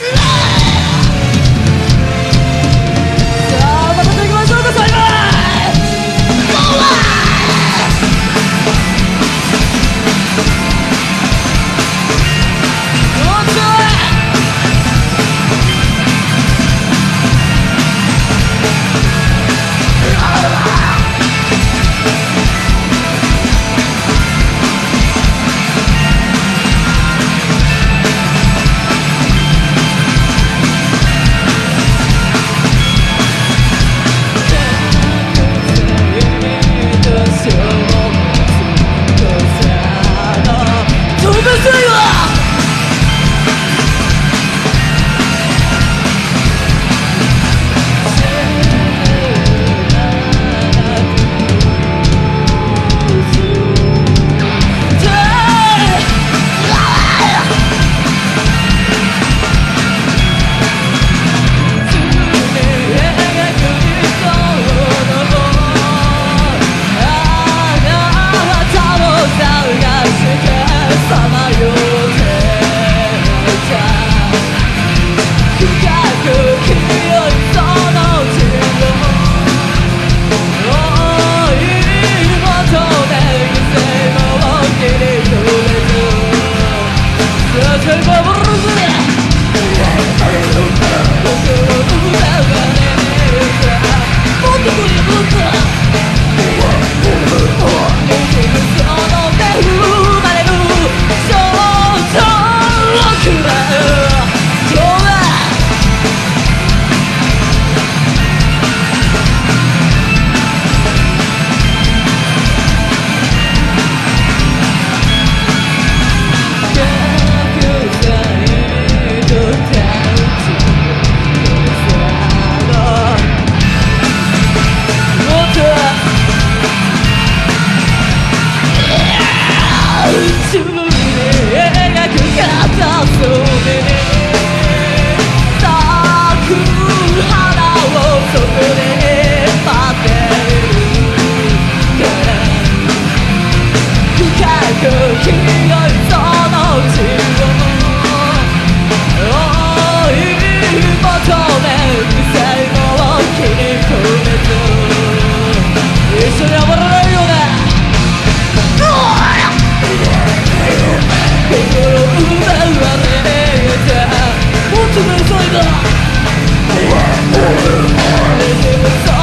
Sono This is the